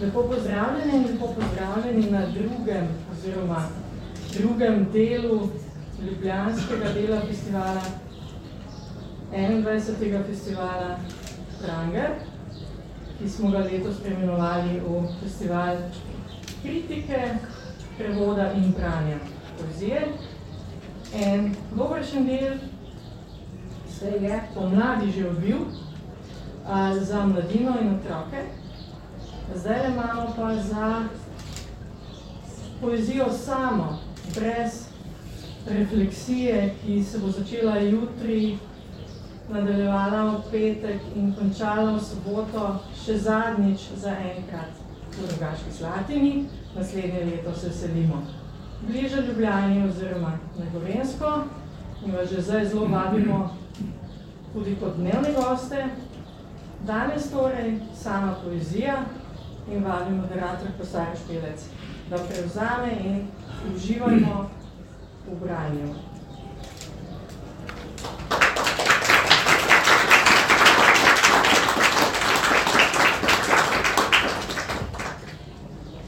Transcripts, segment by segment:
Lepo pozdravljeni in lepo pozdravljeni na drugem oziroma drugem delu Ljubljanskega dela festivala, 21. festivala Pranger, ki smo ga letos preimenovali v festival kritike, prevoda in branja poezije. En dobršen del se je pomladi že odbil za mladino in otroke. Zdaj imamo pa za poezijo samo, brez refleksije, ki se bo začela jutri, nadaljevala v petek in končala v soboto, še zadnjič za enkrat v Rogaški Slatini. Naslednje leto se selimo bliže Ljubljani oziroma na Gorensko in vas že zdaj zelo vabimo tudi kot dnevne goste. Danes torej sama poezija in vabim moderator Kosar Špilec, da prevzame in uživajmo v branju.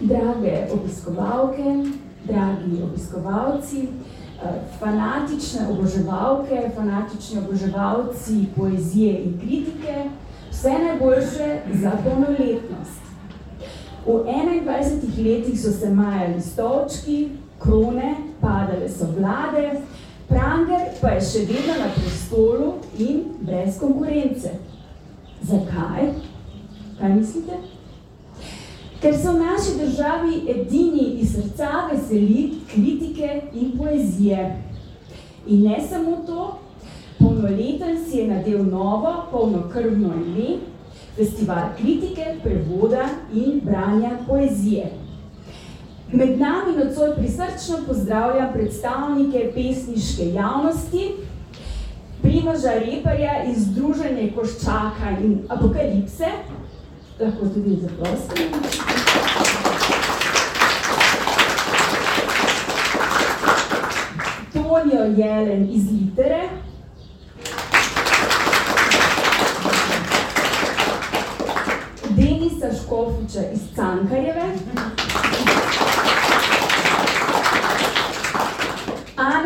Drage obiskovalke, dragi obiskovalci, eh, fanatične oboževalke, fanatični oboževalci poezije in kritike, vse najboljše za polnoletnost. V 21 letih so se majali stolčki, krone, padale so vlade, Pranger pa je še vedno na prestolu in brez konkurence. Zakaj? Kaj mislite? Ker so v naši državi edini iz srca veseli kritike in poezije. In ne samo to, polnoleten si je nadel novo, polnokrvno ime, festival kritike, prevoda in branja poezije. Med nami nocoj prisrčno pozdravljam predstavnike pesniške javnosti, Primoža Reparja iz Združenja Koščaka in Apokalipse, lahko tudi zaprosim. Tonijo Jelen iz Litere, Denisa Škofiča iz Cankarjeve,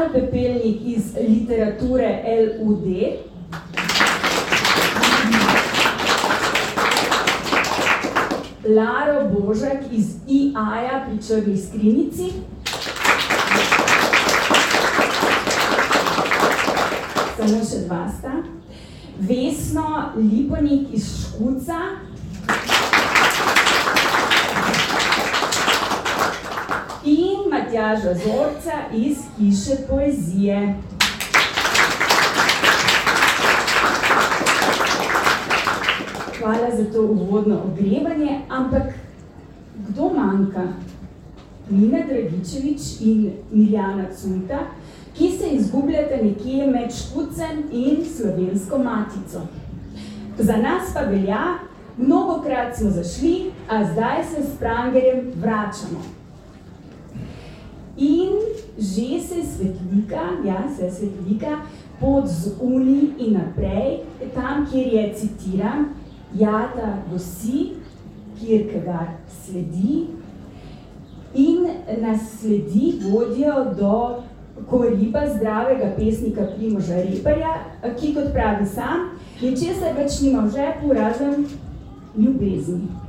Ano Pepelnik iz literature LUD, Laro Božek iz IA-ja pri Črni skrinici, samo še dva sta, Vesno Liponik iz Škuca, in Matjaža Zorca iz Hiše poezije. Hvala za to uvodno ogrevanje, ampak kdo manjka? Nina Dragičevič in Miljana Cunta, ki se izgubljate nekje med Škucem in Slovensko matico. Za nas pa velja, mnogokrat smo zašli, a zdaj se s Prangerjem vračamo. In že se svetlika, ja, se svetlika, pot z uni in naprej, tam, kjer je, citiram, jata dosi, kjer ga sledi, in nas sledi vodijo do koriba zdravega pesnika Primoža Reparja, ki kot pravi sam, ničesar več nima v žepu, razen ljubezni.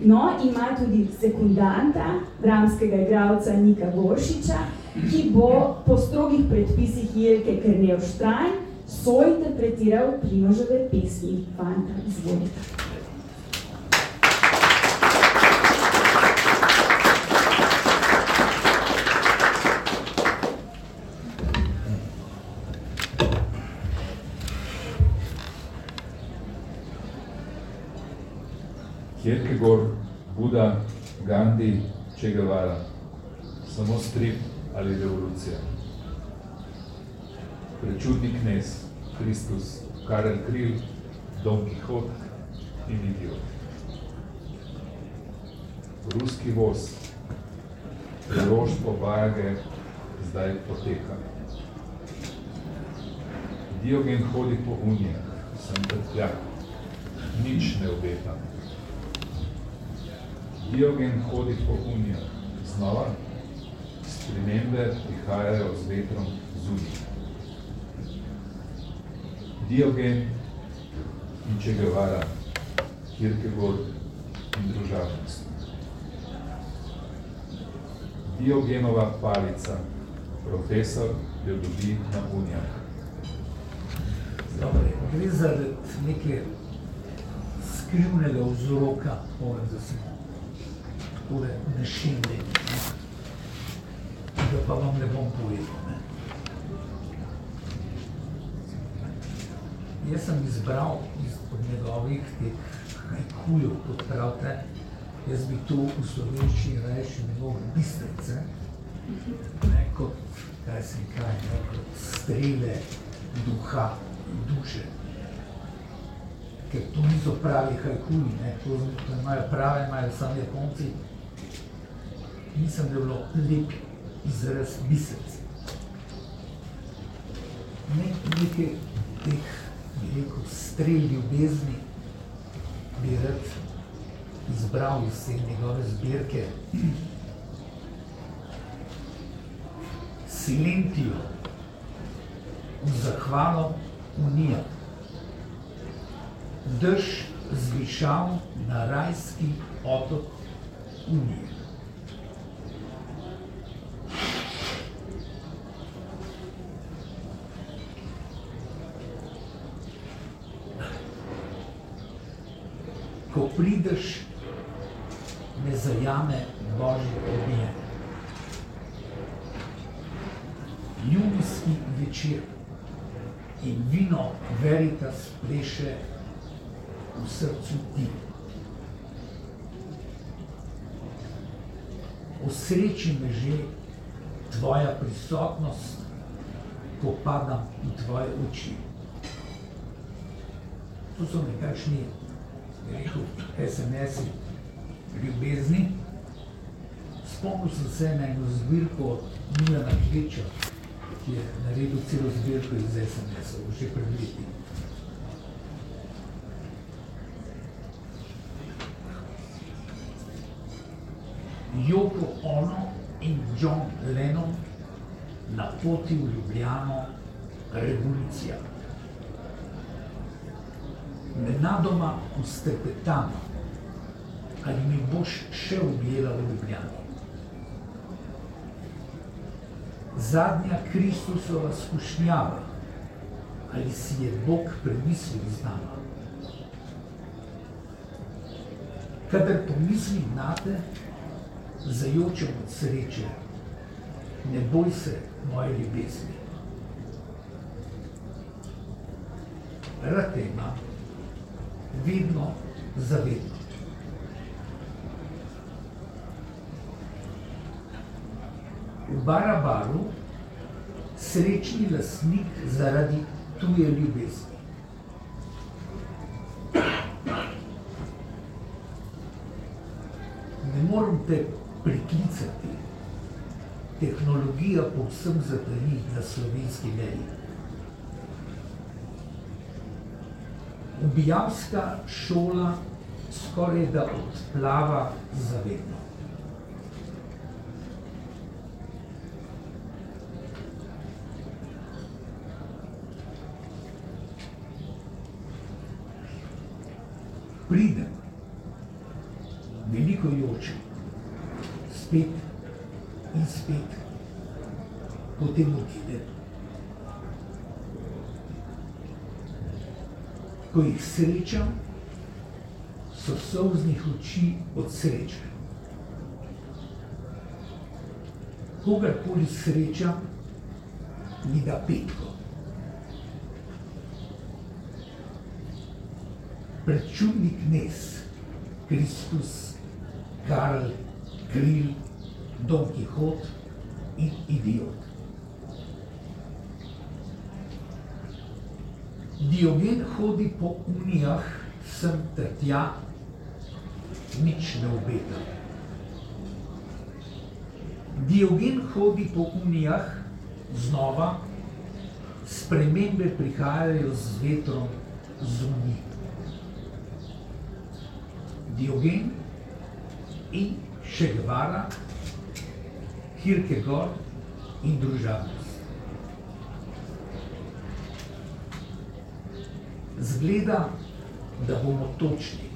No, ima tudi sekundanta, dramskega igralca Nika Goršiča, ki bo po strogih predpisih Jelke Krnevštrajn sointerpretiral Primoževe pesmi. Fanta. Kierkegaard, Buda, Gandhi, Che Guevara. Samo strip ali revolucija. Prečudni knez, Kristus, Karel Kril, Don Quixote in Idiot. Ruski voz, preložstvo Bajage zdaj poteka. Diogen hodi po unijah, sem trtljak, nič ne obetam. Diogen hodi po unijah. Znova, spremembe prihajajo z vetrom zunij. Diogen in Che Guevara, Kierkegaard in družabnost. Diogenova palica, profesor jo dobi na unijah. Dobre, gre za neke skrivnega vzroka, moram da si takole nešimli, da pa vam ne bom povedal. Ne. Jaz sem izbral iz od njegovih teh hajkujev, kot pravite, jaz bi to v slovenščini reči njegov bistrice, ne, kot, kaj sem kaj, ne, kot strele duha, duše. Ker to niso pravi hajkuji, ne, to, to imajo prave, imajo samo Japonci. Mislim, da je bilo lep izraz bistrice. Ne, nekaj teh, bi rekel, strel ljubezni bi rad izbral iz te njegove zbirke Silentijo v zahvalo Unija. Drž zvišal na rajski otok Unije. Ko prideš, me zajame Božji objem. Junijski večer in vino veritas pleše v srcu ti. Osreči me že tvoja prisotnost, ko padam v tvoje oči. To so nekakšni, rekel, SMS-i ljubezni. Spomnil sem se na eno zbirko od Milana Kleča, ki je naredil celo zbirko iz SMS-ov, že pred leti. Joko Ono in John Lennon na poti v Ljubljano revolucija. Nenadoma ustrepetamo, ali mi boš še objela v Ljubljani. Zadnja Kristusova skušnjava, ali si je Bog premislil z nama. Kadar pomislim nate, zajočem od sreče, ne boj se moje ljubezni. Rad te imam, vedno, zavedno. V Barabaru srečni lastnik zaradi tuje ljubezni. Ne morem te priklicati, tehnologija povsem zatari na slovenski meji. Ubijavska šola skoraj da odplava zavedno. Pridem, veliko jočem, spet in spet, potem odidem. Srečam, so solznih oči od sreče. Kogarkoli srečam, mi da petko. Prečudni knez, Kristus, Karl, Kril, Don Quixote in idiot. Diogen hodi po unijah sem ter tja, nič ne obeta. Diogen hodi po unijah znova, spremembe prihajajo z vetrom zunij. Diogen in Che Guevara, Kierkegaard in družabnost. Zgleda, da bomo točni.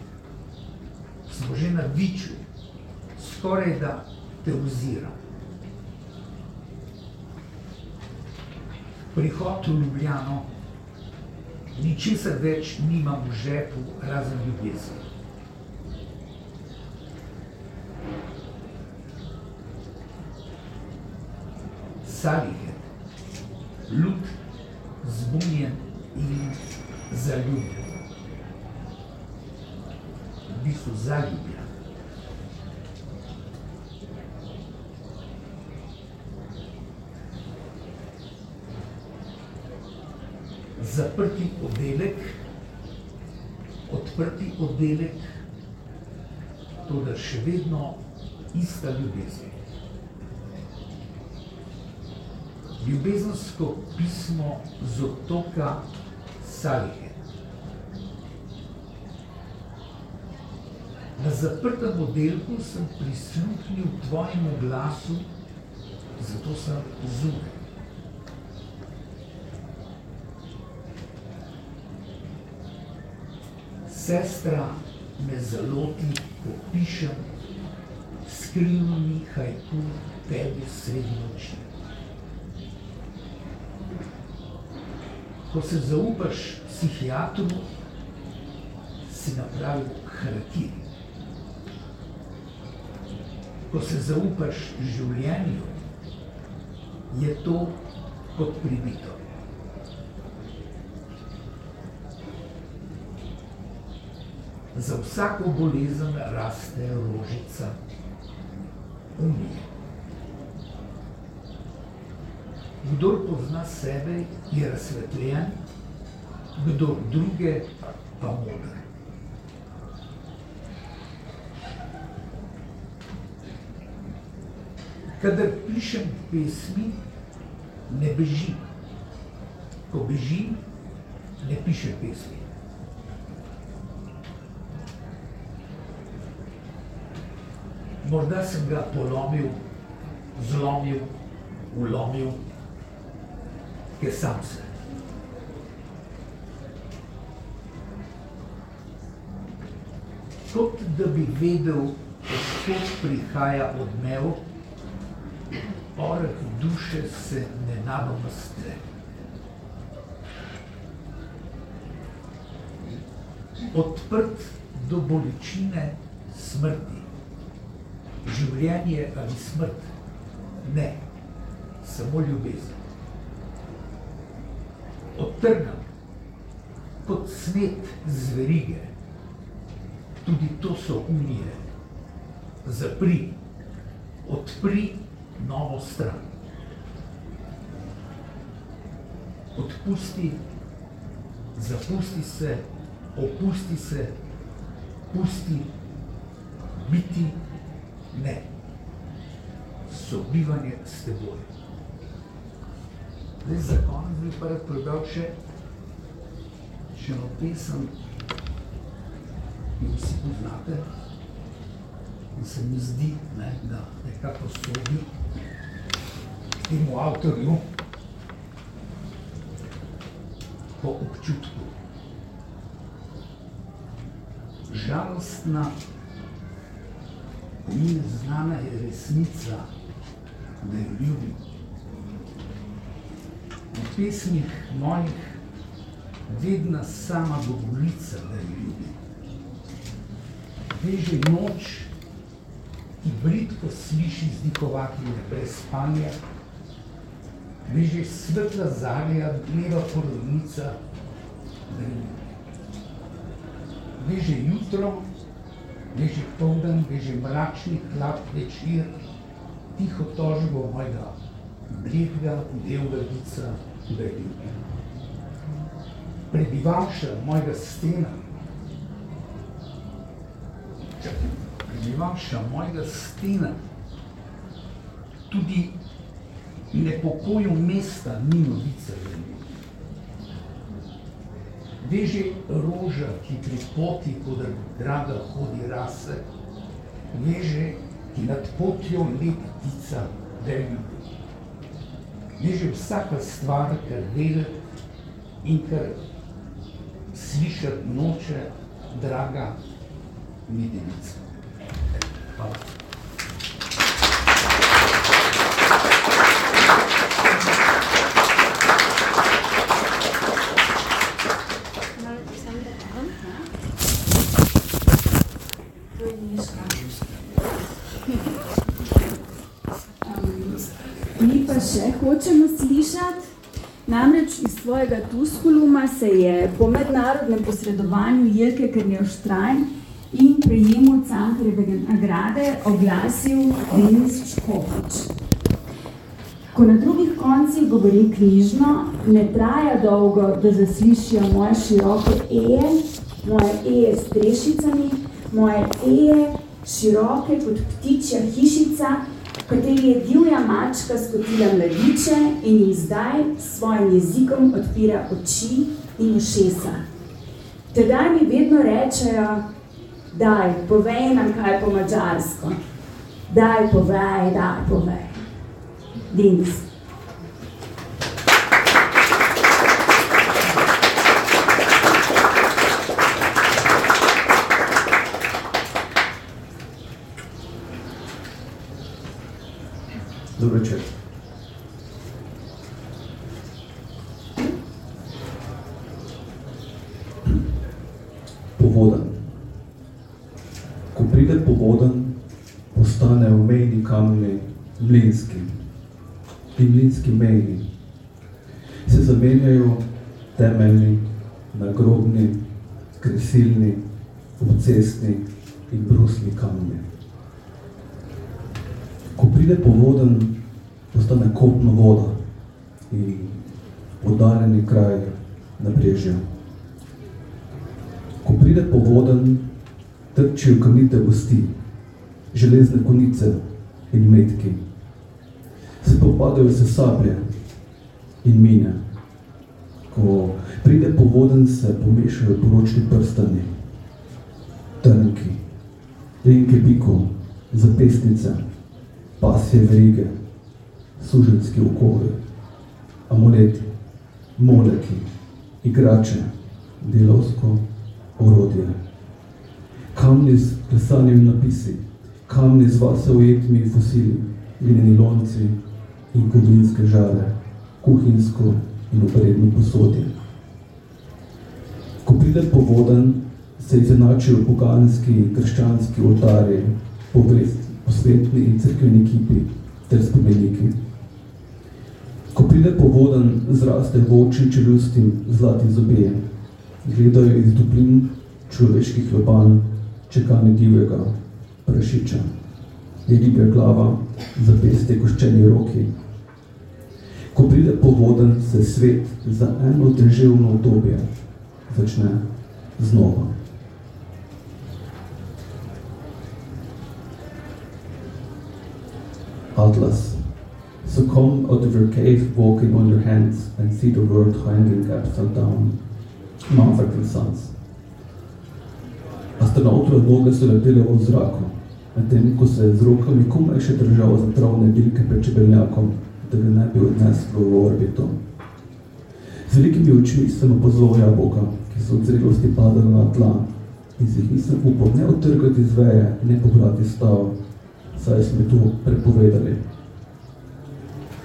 Smo že na viču, skoraj da te oziram. Prihod v Ljubljano, ničesar več nimam v žepu, razen ljubezni. Salihe, lud, oddelek, toda še vedno ista ljubezen. Ljubezensko pismo z otoka Salihe. Na zaprtem oddelku sem prisluhnil tvojemu glasu, zato sem zunaj. Sestra me zaloti, ko pišem skrivni hajku tebi sredi noči. Ko se zaupaš psihiatru, si napravil harakiri. Ko se zaupaš življenju, je to kot pribito. Za vsako bolezen raste rožica unije. Kdor pozna sebe, je razsvetljen, kdor druge pa moder. Kadar pišem pesmi, ne bežim. Ko bežim, ne pišem pesmi. Morda sem ga polomil, zlomil, ulomil, ker sam se. Kot da bi vedel, odkot prihaja odmev, oreh duše se nenadoma stre. Odprt do bolečine smrti. Življenje ali smrt? Ne, samo ljubezen. Odtrgam kot svet z verige. Tudi to so unije. Zapri, odpri novo stran. Odpusti, zapusti se, opusti se, pusti, biti ne. Sobivanje s teboj. Zdaj za konec bi pa rad prebral še, še eno pesem, ki jo vsi poznate, in se mi zdi, ne, da nekako sodi temu avtorju po občutku. Žalostna in znana je resnica, da jo ljubim. V pesmih mojih vedna sama govorica, da jo ljubim. Veže noč, ki britko sliši zdikovati brez spanja, veže svetla zarja, dneva porodnica, da jo ljubim. Veže jutro, veže poldan, veže mračni hlad večer, tiho tožbo mojega bledega, delega lica, da je ljubim. Prebivalša mojega stena, prebivalša mojega stena, tudi nepokoju mesta ni za ljubim. Veže roža, ki pri poti, kodr draga hodi rase, ježe, ki nad potjo leti tica, da je ljubi. Ježe vsaka stvar, kar vedeti in kar slišati noče, draga medenica. Hvala. Še hočemo slišati. Namreč iz tvojega Tuskuluma se je po mednarodnem posredovanju Jelke Krnjevštrajn in prejemu Cankarjeve nagrade oglasil Denis Škofič. Ko na drugih koncih govorim knjižno, ne traja dolgo, da zaslišijo moje široke eje, moje eje s trešicami, moje eje široke kot ptičja hišica, kateri je divja mačka skotila mladiče in jim zdaj s svojim jezikom odpira oči in ušesa. Tedaj mi vedno rečejo, daj, povej nam kaj po mačarsko. Daj, povej, daj, povej. Dins. Dobro večer. Povodan. Ko pride povodan, postane v mejni kamni mlinski. Ti mlinski mejni se zamenjajo temeljni, nagrobni, kresilni, obcestni in brusni kamni ko pride povoden, postane kopno voda in oddaljeni kraj na brežju. Ko pride povoden, trčijo kamnite gosti, železne konice in metki. Se popadajo se sablje in mine. Ko pride povoden, se pomešajo poročni prstani, trnki, rinke bikov, zapestnice, pasje verige, suženski okovi, amuleti, moleki, igrače, delovsko orodje. Kamni z plesanjem napisi, kamni z vase ujetimi fosili, glineni lonci in kovinske žare, kuhinsko in opredni posodje. Ko pride povodan, se izenačijo poganski in krščanski oltarji, posvetni in crkveni kipi ter spomeniki. Ko pride povodan, zraste v oči čelustim zlati zobje, gledajo iz dublin človeških loban, čekanje divjega prašiča. Je ribja glava, zapeste koščeni roki. Ko pride povodan, se svet za eno deževno obdobje začne znova. Atlas. So come out of your cave walking on your hands and see the world hanging upside down. Maverick and Sons. Astronautove noge so letele v zraku, medtem ko se je z rokami komaj še držal za travne bilke pred čebelnjakom, da ga ne bi odneslo v orbito. Z velikimi očmi sem opozval jabolka, ki so od zrelosti padali na tla, in si jih nisem upal ne otrgati z veje, ne pobrati stav, saj smo to prepovedali.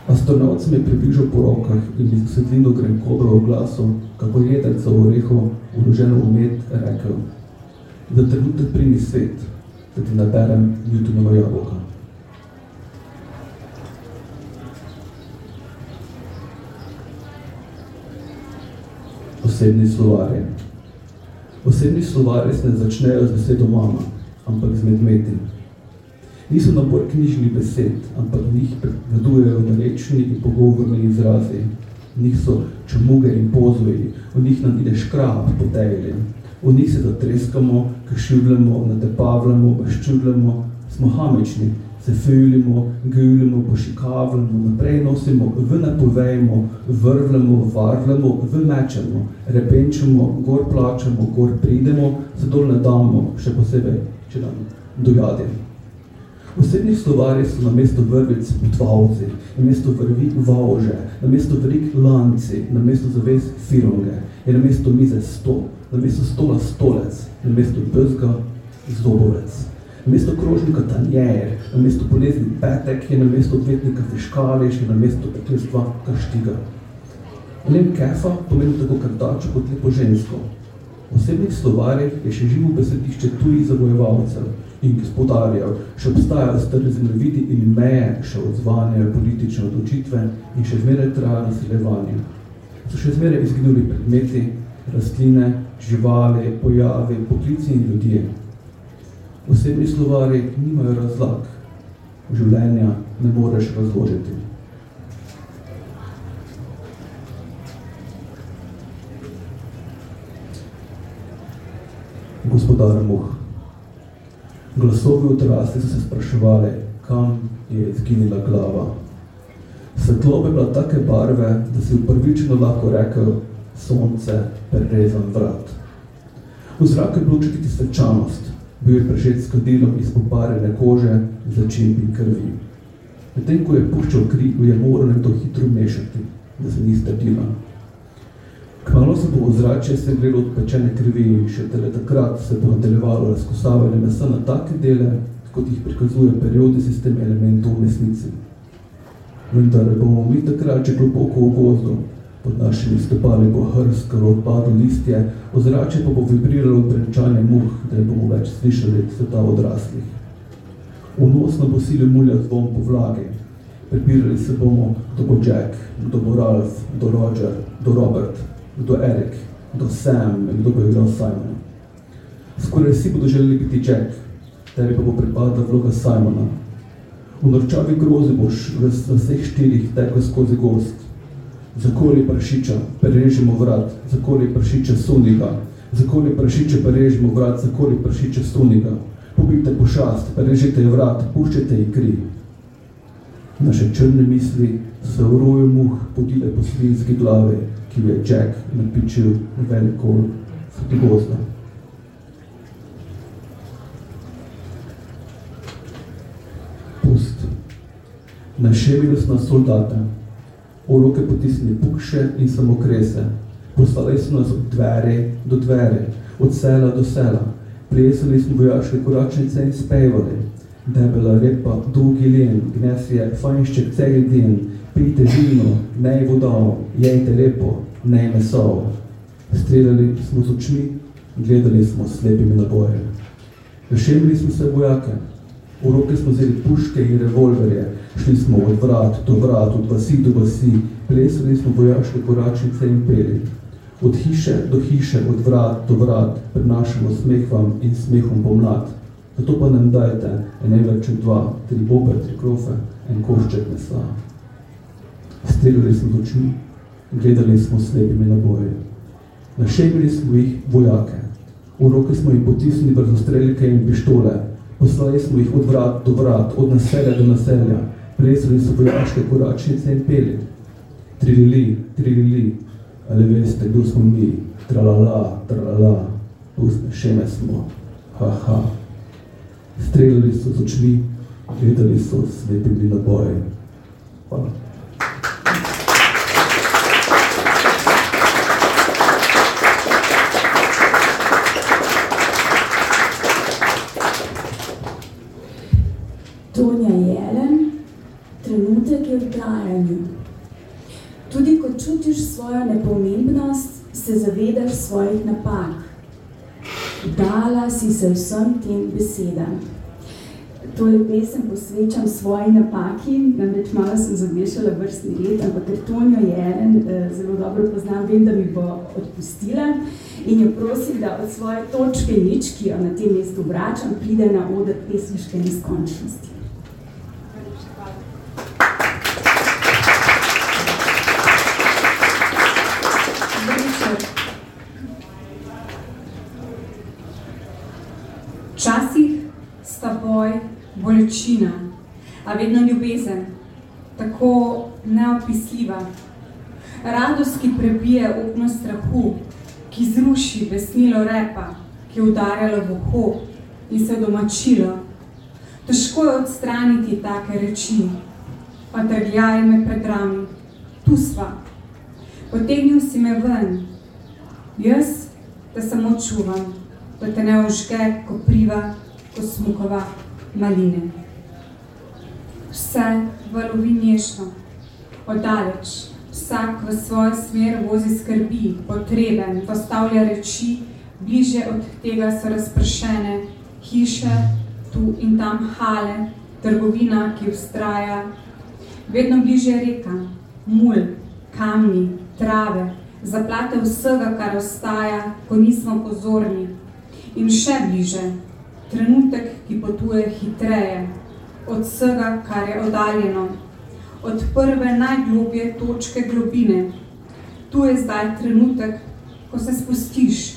Astronaut se mi je približal po rokah in mi svetlino grenkobe v glasu, kako jedec za oreho, uloženo v med, rekel, da trenutek primi svet, da ti naberem Newtonovo jabolka. Osebni slovarje. Osebni slovarje se ne začnejo z besedo mama, ampak z medmetim niso nabor knjižnih besed, ampak njih predvedujejo narečni in pogovorni izrazi. V njih so čemuge in pozvoji, v njih nam ide škrab po tejli. V njih se zatreskamo, kašivljamo, natepavljamo, maščudljamo, smo hamečni, se fejljimo, gejljimo, pošikavljamo, naprej nosimo, v napovejmo, vrvljamo, varvljamo, v mečemo, repenčemo, gor plačemo, gor pridemo, se dol ne damo, še posebej, če nam dojadimo V srednjih slovarjih so na mesto vrvic utvalci, na mesto vrvi valže, na mesto verik lanci, na mesto zaves fironge, je na mesto mize sto, na mesto stola stolec, na mesto bezga zobovec. Na mesto krožnika tanjer, na mesto bolezni petek, je na mesto odvetnika fiškališ, je na mesto pekljestva kaštiga. Lem kefa pomeni tako kartačo kot lepo žensko. V osebnih slovarjih je še živo besedišče tujih zavojevalcev, in gospodarjev, še obstajajo stari zemljevidi in meje, še odzvanje politične odločitve in še zmeraj traja naseljevanje. So še zmeraj izginuli predmeti, rastline, živali, pojavi, poklici in ljudje. Osebni slovari nimajo razlag, življenja ne moreš razložiti. Gospodar Muh. Glasovi odrasli so se spraševali, kam je izginila glava. Svetloba je bila take barve, da si uprvično lahko rekel sonce, prerezan vrat. V zraku je bilo čutiti svečanost, bil je prešet s kadilom iz poparjene kože, začimb in krvi. Medtem, ko je puščal kri, je moral nekdo hitro mešati, da se ni strdila. Kmalo se bo ozračje se gledalo od pečene krvi in še tele takrat se bo nadaljevalo razkosavanje mesa na take dele, kot jih prikazuje periodi sistem elementov v mesnici. Vendar bomo mi takrat, če globoko v gozdu, pod našimi stopali bo hrskalo odpadlo listje, ozračje pa bo vibriralo od brenčanja muh, da ne bomo več slišali sveta odraslih. Unosno bo sile mulja zvon po vlagi. Prepirali se bomo, kdo bo Jack, kdo bo Ralph, kdo Roger, kdo Robert, kdo Erik, kdo Sam, kdo bo igral Simona. Skoraj vsi bodo želeli biti Jack, tebi pa bo pripadla vloga Simona. V norčavi grozi boš v vseh štirih tekel skozi gost. Zakoli prašiča, prerežemo vrat, zakoli prašiča suniga, zakoli prašiča, prerežemo vrat, zakoli prašiča suniga. Pobite pošast, prerežite vrat, puščite ji kri. Naše črne misli se v roju muh podile po svinski glave, ki je Jack napičil veliko gozda. Pust. Našemili smo soldate, v roke potisnili pukše in samokrese. Poslali smo nas od dvere do dvere, od sela do sela. Plesali smo vojaške koračnice in spevali. Debela repa, dolgi len, gnesje, fajnšček, celi den, pijte vino, nej vodo, jejte lepo, nej meso. Streljali smo z očmi, gledali smo slepimi naboje. Rešemili smo se vojake, v roke smo vzeli puške in revolverje, šli smo od vrat do vrat, od vasi do vasi, plesali smo vojaške koračnice in peli. Od hiše do hiše, od vrat do vrat, prenašamo smeh vam in smehom pomlad. Zato pa nam dajte ene več dva, tri bobe, tri krofe, en košček mesa. Streljali smo z očmi, gledali smo slepimi naboje. Našemili smo jih vojake. V roke smo jim potisnili brzostrelike in pištole. Poslali smo jih od vrat do vrat, od naselja do naselja. Plesali so vojaške koračnice in peli. Trilili, trilili, ali veste, kdo smo mi? Tralala, tralala, pustne šeme smo. Ha, ha. Streljali so z očmi, gledali so slepimi naboje. Hvala. Tonja Jelen, je trajanju. Tudi ko čutiš svojo nepomembnost, se zavedaš svojih napak. Dala si se vsem tem besedam. To je pesem posvečam svoji napaki, namreč malo sem zamešala vrstni red, ampak Tonjo Jelen eh, zelo dobro poznam, vem, da mi bo odpustila in jo prosim, da od svoje točke nič, ki jo na tem mestu vračam, pride na oder pesmiške neskončnosti. Včasih sta boj bolečina, a vedno ljubezen, tako neopisljiva. Radost, ki prebije okno strahu, ki zruši vesnilo repa, ki je udarjalo v uho in se domačilo. Težko je odstraniti take reči. Odrgljaj me pred rami. Tu sva. Potegnil si me ven. Jaz te samo čuvam, da te ne ožge kopriva, ko smukova maline. Vse valovi nježno, oddaleč, vsak v svojo smer vozi skrbi, potreben, postavlja reči, bliže od tega so razpršene hiše, tu in tam hale, trgovina, ki ustraja. Vedno bliže reka, mul, kamni, trave, zaplate vsega, kar ostaja, ko nismo pozorni. In še bliže, trenutek, ki potuje hitreje, od vsega, kar je oddaljeno, od prve najglobje točke globine. Tu je zdaj trenutek, ko se spustiš,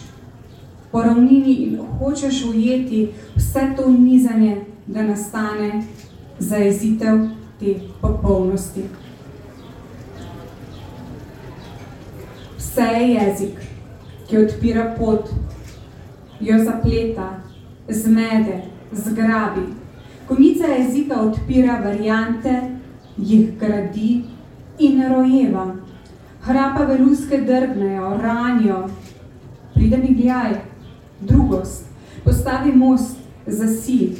po ravnini in hočeš ujeti vse to nizanje, da nastane zaezitev te popolnosti. Vse je jezik, ki odpira pot, jo zapleta, zmede, zgrabi. Komica jezika odpira variante, jih gradi in rojeva. Hrapa veluske drgnejo, ranijo, pride mi gljaj, drugost, postavi most za si,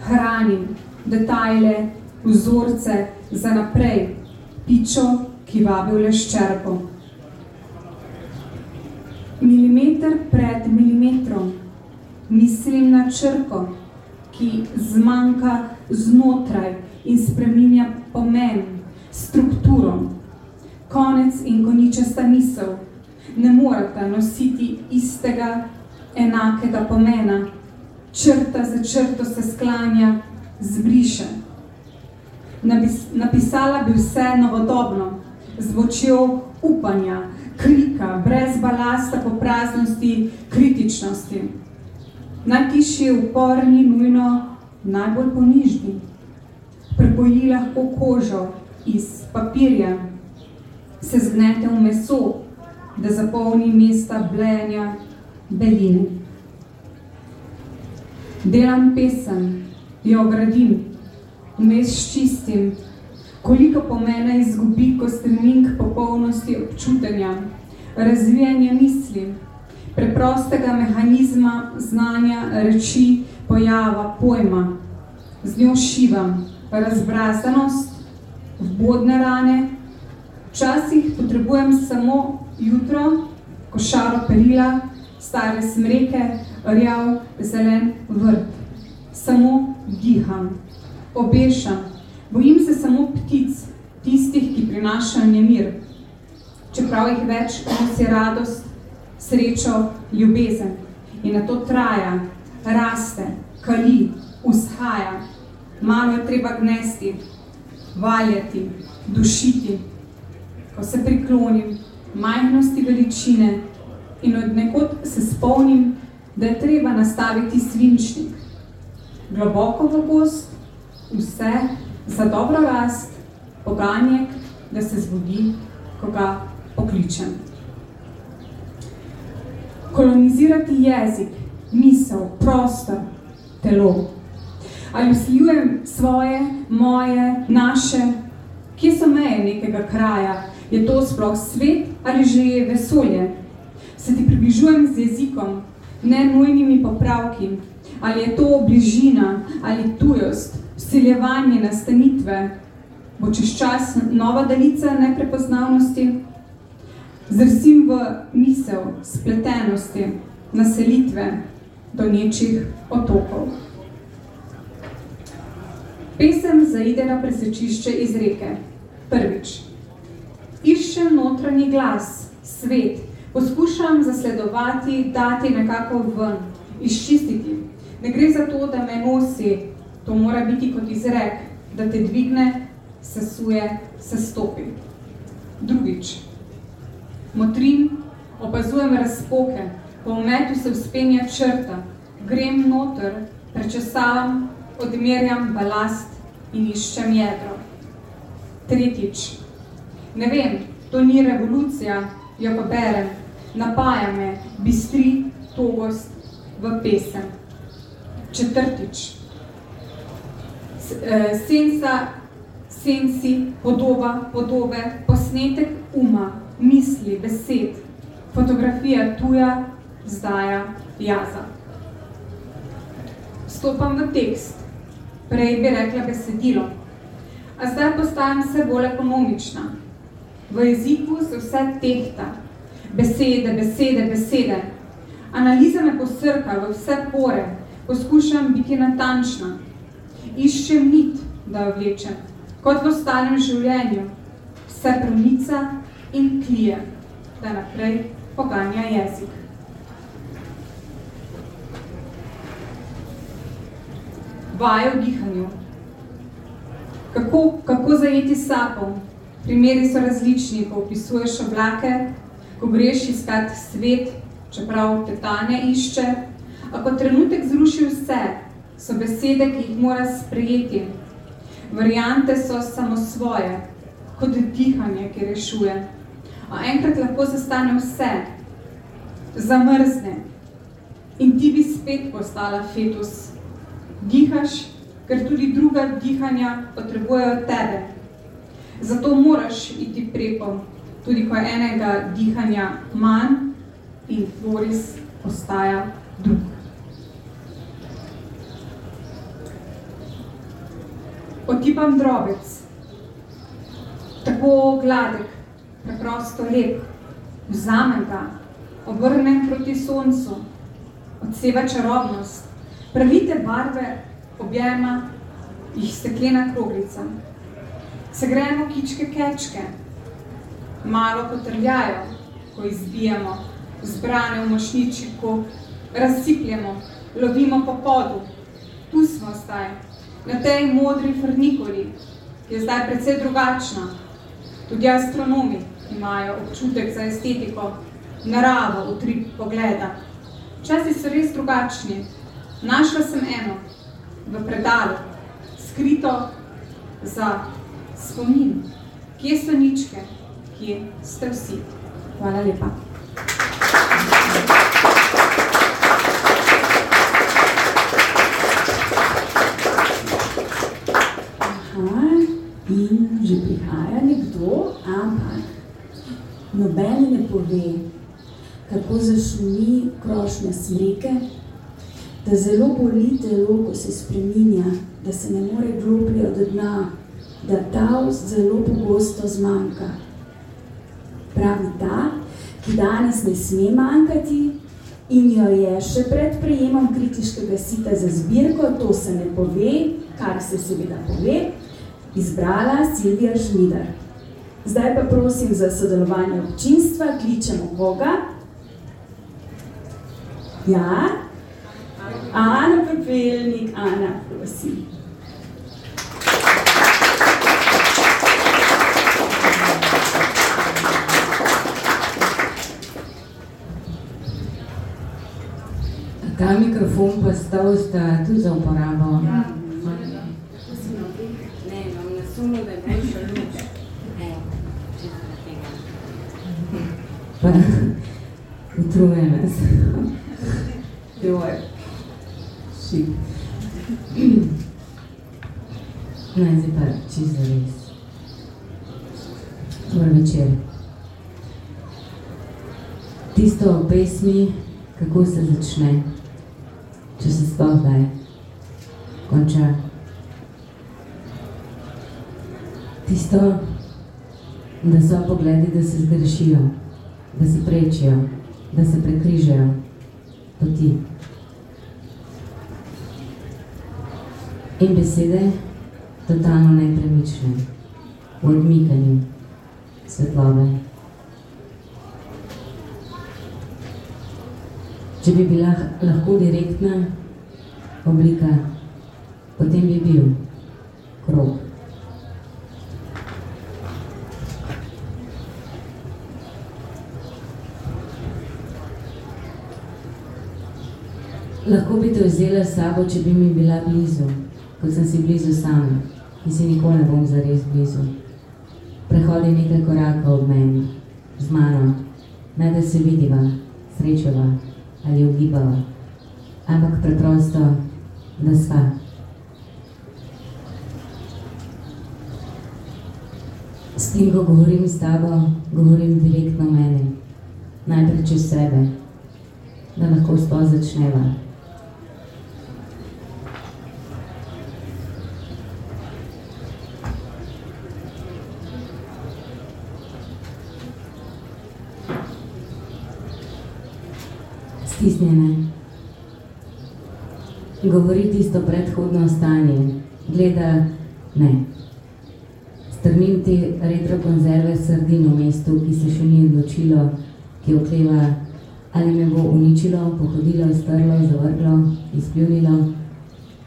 hranim detajle, vzorce za naprej, pičo, ki vabi v leščerko. Milimeter pred milimetrom mislim na črko, ki zmanjka znotraj in spreminja pomen, strukturo. Konec in koničasta misel ne morata nositi istega enakega pomena. Črta za črto se sklanja, zbriše. Napisala bi vse novodobno, z močjo upanja, krika, brez balasta po praznosti, kritičnosti. Najtišji upor ni nujno najbolj ponižni. Prepoji lahko kožo iz papirja, se zgnete v meso, da zapolni mesta blenja, beline. Delam pesem, jo ogradim, vmes čistim, koliko pomena izgubi, ko stremim k popolnosti občutenja, razvijanja misli, preprostega mehanizma znanja reči, pojava, pojma. Z njo šivam razbrazanost, vbodne rane, včasih potrebujem samo jutro, košaro perila, stare smreke, rjav, zelen vrt. Samo diham, obešam, bojim se samo ptic, tistih, ki prinašajo nemir. Čeprav jih več nosi radost, srečo, ljubezen. In na to traja, raste, kali, ushaja. Malo je treba gnesti, valjati, dušiti. Ko se priklonim, majhnosti veličine, in od nekod se spomnim, da je treba nastaviti svinčnik. Globoko v gost, vse za dobro rast, poganjek, da se zbudi, ko ga pokličem. Kolonizirati jezik, misel, prostor, telo. Ali usiljujem svoje, moje, naše, kje so meje nekega kraja, je to sploh svet ali že je vesolje, se ti približujem z jezikom, ne nujnimi popravki, ali je to bližina ali tujost, vsiljevanje nastanitve, bo čez čas nova dalica neprepoznavnosti, zrsim v misel, spletenosti, naselitve do nečih otokov. Pesem zaide na presečišče iz reke. Prvič. Iščem notranji glas, svet, poskušam zasledovati, dati nekako ven, izčistiti. Ne gre za to, da me nosi, to mora biti kot izrek, da te dvigne, sesuje, se stopi. Drugič, motrim, opazujem razpoke, po umetu se vzpenja črta, grem noter, prečesavam, odmerjam balast in iščem jedro. Tretjič, ne vem, to ni revolucija, jo pa berem, napaja me, bistri togost v pesem. Četrtič. eh, senca, senci, podoba, podobe, posnetek uma, misli, besed, fotografija tuja, zdaja, jaza. Stopam v tekst, prej bi rekla besedilo, a zdaj postajam vse bolj ekonomična. V jeziku se vse tehta, besede, besede, besede. Analiza me posrka v vse pore, poskušam biti natančna. Iščem nit, da jo vlečem, kot v ostalem življenju. Vse pronica in tlije, da naprej poganja jezik. Vaje v dihanju. Kako, kako zajeti sapom? Primeri so različni, ko opisuješ oblake, ko greš iskat svet, čeprav te Tanja išče, a ko trenutek zruši vse, so besede, ki jih mora sprejeti. Variante so samo svoje, kot dihanje, ki rešuje. Enkrat lahko zastane vse, zamrzne in ti bi spet postala fetus. Dihaš, ker tudi druga dihanja potrebujejo tebe. Zato moraš iti preko, tudi ko je enega dihanja manj in tvoris postaja drug. Otipam drobec, tako gladek, preprosto lep, vzamem ga, obrnem proti soncu, odseva čarobnost, pravite barve objema jih steklena kroglica. Segrejemo kičke kečke, malo potrljajo, ko izbijamo, zbrane v mošničiku, razsipljemo, lovimo po podu. Tu smo zdaj, na tej modri frnikoli, ki je zdaj precej drugačna. Tudi astronomi imajo občutek za estetiko, naravo v tri pogleda. Časi so res drugačni. Našla sem eno, v predalu, skrito za spomin. Kje so ničke? Kje ste vsi? Hvala lepa. Aha, in že prihaja nekdo, ampak noben ne pove, kako zašumi krošnja smreke, da zelo boli telo, ko se spreminja, da se ne more globlje od dna, da ta zelo pogosto zmanjka. Pravi ta, ki danes ne sme manjkati in jo je še pred prejemom kritiškega sita za zbirko, to se ne pove, kar se seveda pove, izbrala Silvija Žmidar. Zdaj pa prosim za sodelovanje občinstva, kličemo koga. Ja? Ana Pepelnik, Ana, prosim. Ta mikrofon pa sta tudi za uporabo. Ja. Ne, imam na sumu, da je boljša luč. Evo, če tega. Pa, utruje nas. Joj. Šip. Ne, zdaj pa čisto res. Dobar večer. Tisto o pesmi, kako se začne, če se sploh kdaj konča. Tisto, da so pogledi, da se zgrešijo, da se prečijo, da se prekrižajo poti. In besede totalno nepremične, v odmikanju svetlobe. Če bi bila lahko direktna oblika, potem bi bil krog. Lahko bi te vzela s sabo, če bi mi bila blizu, kot sem si blizu sama. In si nikoli ne bom zares blizu. Prehodi nekaj korakov ob meni, z mano, ne da se vidiva, srečava ali ugibava, ampak preprosto, da sva. S tem, ko govorim s tabo, govorim direktno mene, najprej čez sebe, da lahko sploh začneva. Stisnjene. Govori tisto predhodno stanje. Gleda, ne. Strmim te retro konzerve sardin v mestu, ki se še ni odločilo, ki okleva, ali me bo uničilo, pohodilo, strlo, zavrglo, izpljunilo,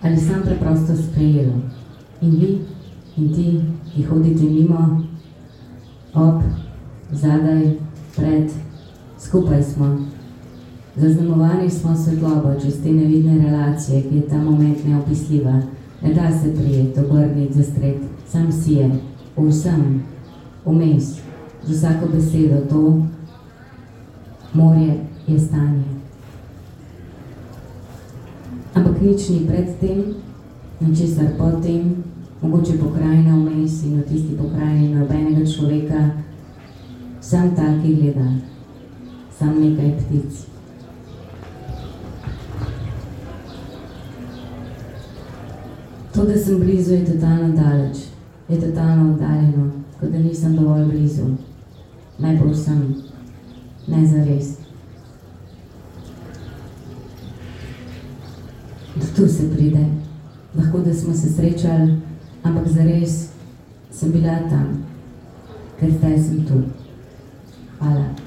ali sam preprosto sprejelo. In vi, in ti, ki hodite mimo, ob, zadaj, pred, skupaj smo. Zaznamovani smo svetlobo čez te nevidne relacije, ki je ta moment neopisljiva. Ne da se prijeti, obrniti, zastreti, sam si je vsem, vmes, z vsako besedo to, morje je stanje. Ampak nič ni pred tem, ničesar pod tem, mogoče pokrajina vmes in v tisti pokrajini nobenega človeka, sam tak, ki gleda, sam nekaj ptic. To, da sem blizu, je totalno daleč je totalno oddaljeno, kot da nisem dovolj blizu. Najbolj sem, ne za res. Do tu se pride, lahko da smo se srečali, ampak za res sem bila tam, ker zdaj sem tu. Hvala.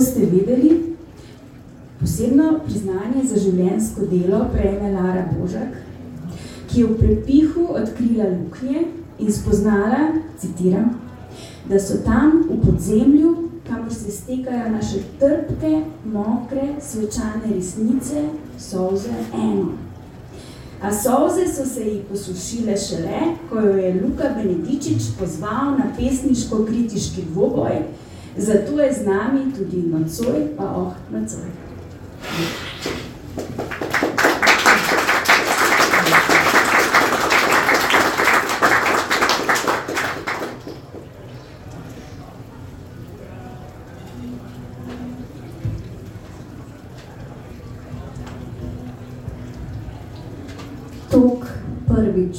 Kako ste vedeli, posebno priznanje za življenjsko delo prejme Lara Božak, ki je v prepihu odkrila luknje in spoznala, citiram, da so tam v podzemlju, kamor se stekajo naše trpke, mokre, svečane resnice, solze eno. A solze so se ji posušile šele, ko jo je Luka Benedičič pozval na pesniško-kritiški dvoboj, Zato je z nami tudi nocoj, pa oh, nocoj. Tok prvič.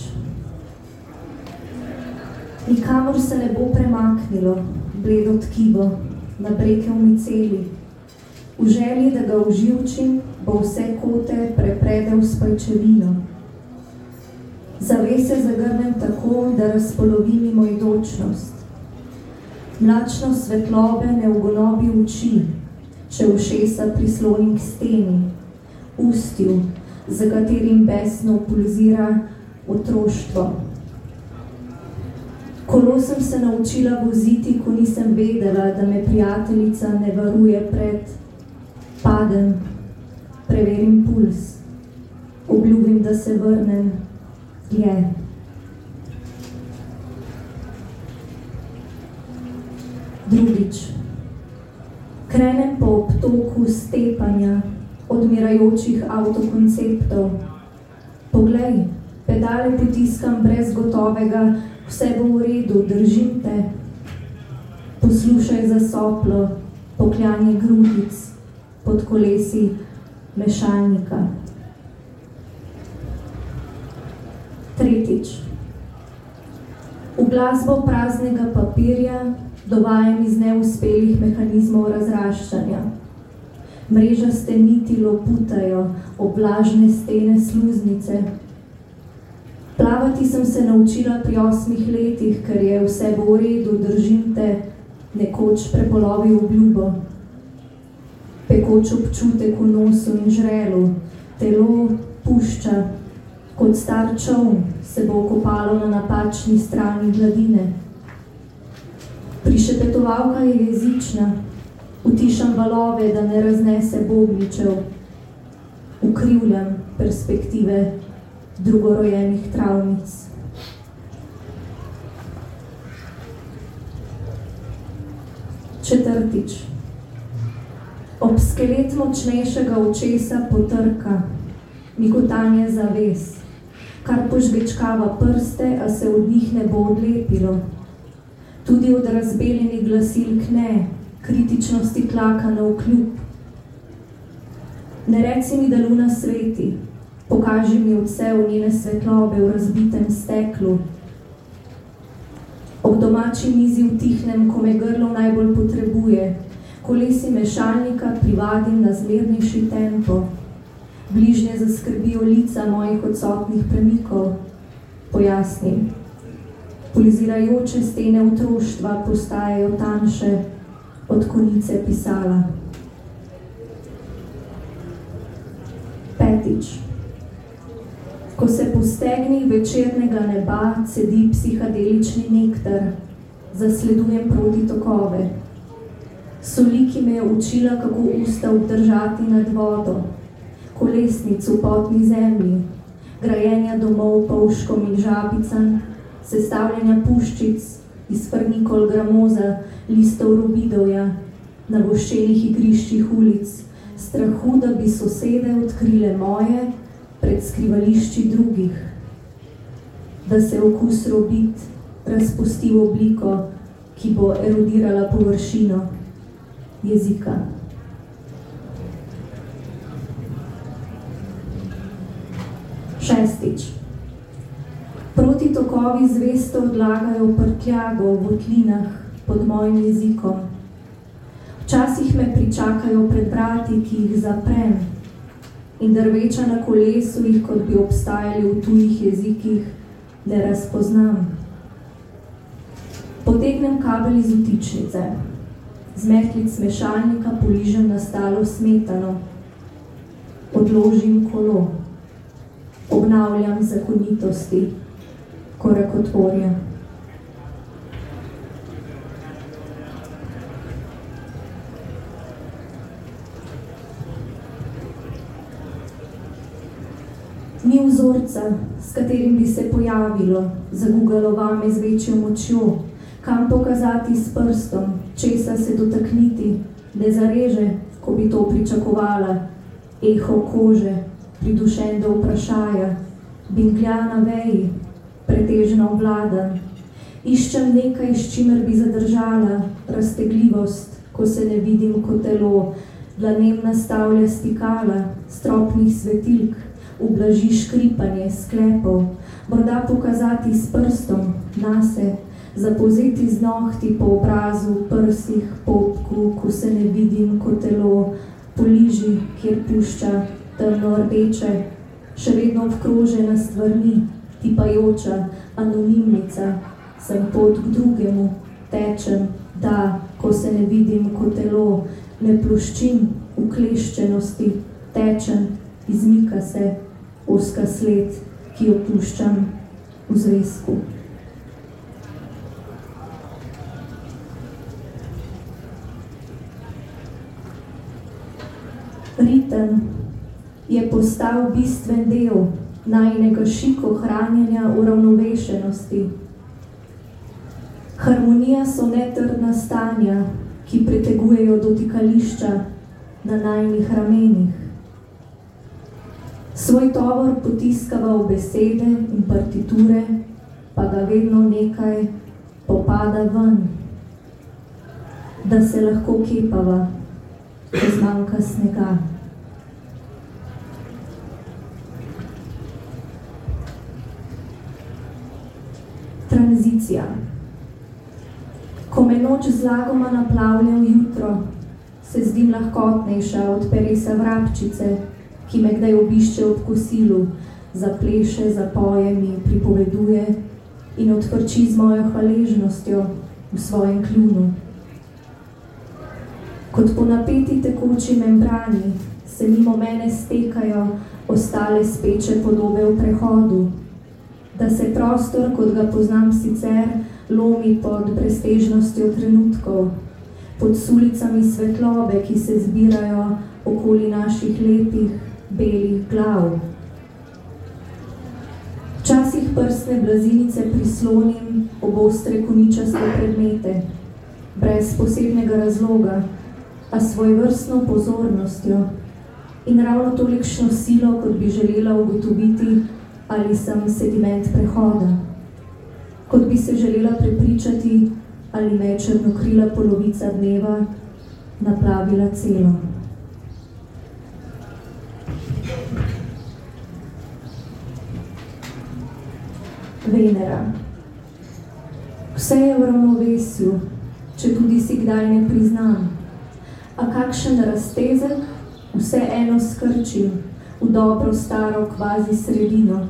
Nikamor se ne bo premaknilo, bledo tkivo, na breke v miceli. V želji, da ga uživčim, bo vse kote prepredel s pajčevino. Zavese zagrnem tako, da razpolovim moj dočnost. Mlačno svetlobe ne ugonobi oči, če ušesa prislonim k steni, ustju, za katerim besno pulzira otroštvo. Kolo sem se naučila voziti, ko nisem vedela, da me prijateljica ne varuje pred padem, preverim puls, obljubim, da se vrnem dlje. Drugič, krenem po obtoku stepanja odmirajočih avtokonceptov. Poglej, pedale potiskam brez gotovega vse bo v redu, držim te. Poslušaj za soplo, pokljanje grudic pod kolesi mešalnika. Tretjič. V glasbo praznega papirja dovajam iz neuspelih mehanizmov razraščanja. Mreža ste niti loputajo, oblažne stene sluznice, Plavati sem se naučila pri osmih letih, ker je vse v redu, držim te, nekoč prepolovil obljubo. Pekoč občutek v nosu in žrelu, telo pušča, kot star čovn se bo okopalo na napačni strani gladine. Prišepetovalka je jezična, utišam valove, da ne raznese bogličev, ukrivljam perspektive drugorojenih travnic. Četrtič. Ob skelet močnejšega očesa potrka, mikotanje zaves, kar požgečkava prste, a se od njih ne bo odlepilo. Tudi od razbeljenih glasilk ne, kritičnosti tlaka na vkljub. Ne reci mi, da luna sveti, pokaži mi vse v njene svetlobe v razbitem steklu. Ob domači mizi vtihnem, ko me grlo najbolj potrebuje, kolesi mešalnika privadim na zmernejši tempo. Bližnje zaskrbijo lica mojih odsotnih premikov. Pojasnim. Polizirajoče stene otroštva postajajo tanše od konice pisala. Petič. Ko se po stegnih večernega neba cedi psihadelični nektar, zasledujem proti tokove. Soli, ki me je učila, kako usta obdržati nad vodo, kolesnic v potni zemlji, grajenja domov povškom in žabicam, sestavljanja puščic iz frnikol gramoza, listov robidovja, na voščenih igriščih ulic, strahu, da bi sosede odkrile moje pred skrivališči drugih, da se okus robit razpusti v obliko, ki bo erodirala površino jezika. Šestič. Proti tokovi zvesto odlagajo prtljago v votlinah pod mojim jezikom. Včasih me pričakajo pred vrati, ki jih zaprem in drveča na kolesu jih, kot bi obstajali v tujih jezikih, ne razpoznam. Potegnem kabel iz vtičnice. Z metlic mešalnika poližem nastalo smetano. Odložim kolo obnavljam zakonitosti korakotvorja. Ni vzorca, s katerim bi se pojavilo, zagugalo vame z večjo močjo, kam pokazati s prstom, česa se dotakniti, ne zareže, ko bi to pričakovala, eho kože, pridušen do vprašaja, binklja na veji, pretežno obladan. Iščem nekaj, s čimer bi zadržala raztegljivost, ko se ne vidim kot telo, dlanem nastavlja stikala, stropnih svetilk, ublaži škripanje sklepov, morda pokazati s prstom nase, zapozeti z nohti po obrazu, prsih, popku, ko se ne vidim kot telo, poliži, kjer pušča temno rdeče, še vedno obkrožena stvarmi, tipajoča, anonimnica, sem pot k drugemu, tečem, da, ko se ne vidim kot telo, ne pluščim v kleščenosti, tečem, izmika se, oska sled, ki jo puščam v zvezku. Ritem je postal bistven del najnega šiko hranjenja uravnovešenosti. Harmonija so netrdna stanja, ki pretegujejo dotikališča na najnih ramenih. Svoj tovor potiskava v besede in partiture, pa ga vedno nekaj popada ven, da se lahko kepava, ko zmanjka snega. tranzicija. Ko me noč zlagoma naplavlja v jutro, se zdim lahkotnejša od peresa vrabčice, ki me kdaj obišče ob kosilu, zapleše, zapoje mi, pripoveduje in odvrči z mojo hvaležnostjo v svojem kljunu. Kot po napeti tekoči membrani se mimo mene stekajo ostale speče podobe v prehodu, da se prostor, kot ga poznam sicer, lomi pod breztežnostjo trenutkov, pod sulicami svetlobe, ki se zbirajo okoli naših lepih, belih glav. Včasih prstne blazinice prislonim ob ostre koničaste predmete, brez posebnega razloga, a svoj vrstno pozornostjo in ravno tolikšno silo, kot bi želela ugotoviti, ali sem sediment prehoda. Kot bi se želela prepričati, ali me je črnokrila polovica dneva naplavila celo. Venera. Vse je v ravnovesju, če tudi si kdaj ne priznam. A kakšen raztezek vse eno skrčim v dobro staro kvazi sredino.